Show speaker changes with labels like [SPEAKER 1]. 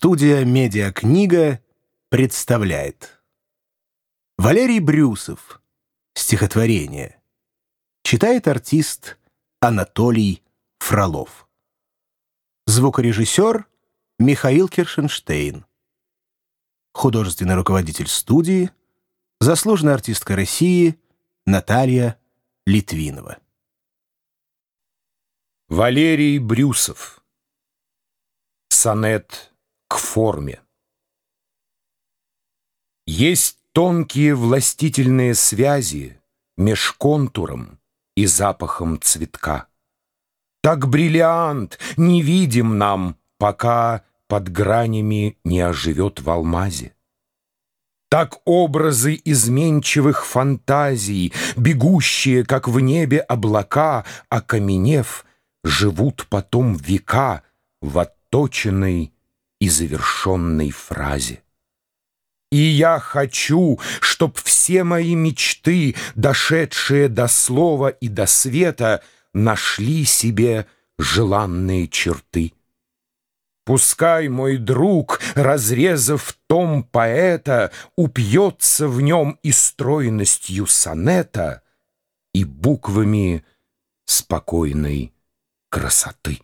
[SPEAKER 1] Студия «Медиакнига» представляет. Валерий Брюсов. Стихотворение. Читает артист Анатолий Фролов. Звукорежиссер Михаил Киршенштейн. Художественный руководитель студии Заслуженная артистка России Наталья Литвинова.
[SPEAKER 2] Валерий Брюсов. Сонет к форме Есть тонкие властительные связи Меж контуром и запахом цветка. Так бриллиант не видим нам, Пока под гранями не оживет в алмазе. Так образы изменчивых фантазий, Бегущие, как в небе облака, Окаменев, живут потом века В отточенной и завершенной фразе. И я хочу, чтоб все мои мечты, Дошедшие до слова и до света, Нашли себе желанные черты. Пускай мой друг, разрезав том поэта, Упьется в нем и стройностью сонета, И буквами спокойной красоты.